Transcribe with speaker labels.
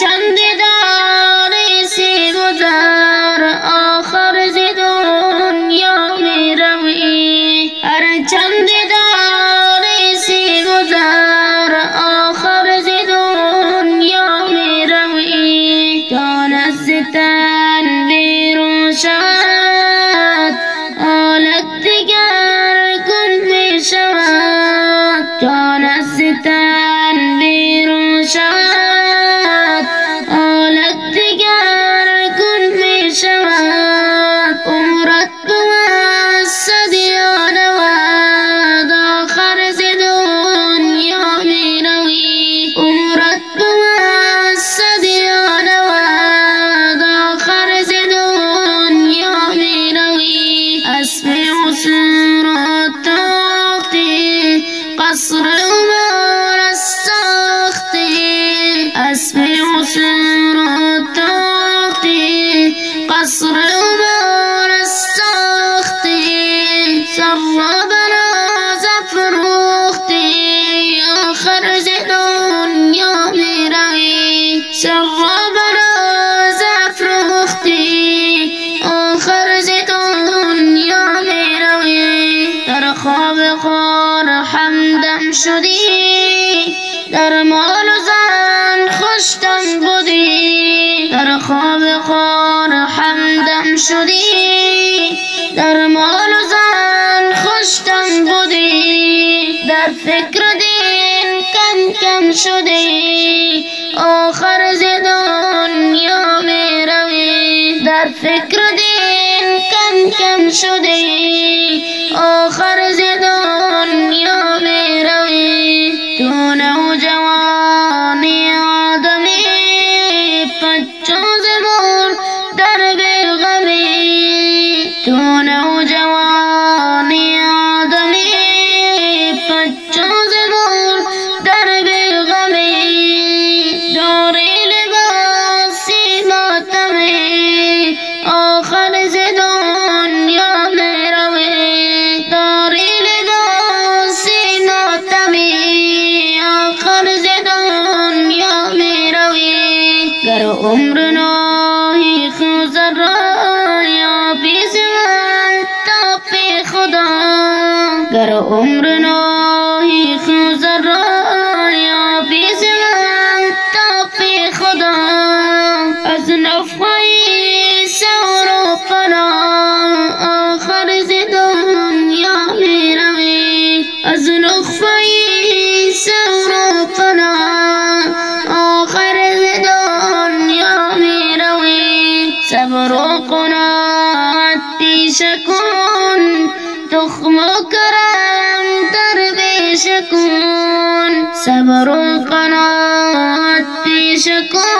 Speaker 1: چند داری سی گزار آخر ز دنیا می روی۔ هر چند داری سی گزار آخر ز دنیا می روی۔ جان از تن بیرون شد حالت دیگر گل می شود۔ جان از تن بیرون شد قصر عمر ساختی سر بنا زفروختی آخر ز دنیا می روی سر بنا زفروختی آخر ز دنیا می روی در خواب خور فکر دین کم کم شدی آخر ز دنیا می روی در فکر دین کم کم شدی آخر ز دنیا می روی تو نوجوانی گر ناهی خزر یا من تاپ خدا. گر عمر ناهی شكون تخمك لم تربي شكون صبر في شكون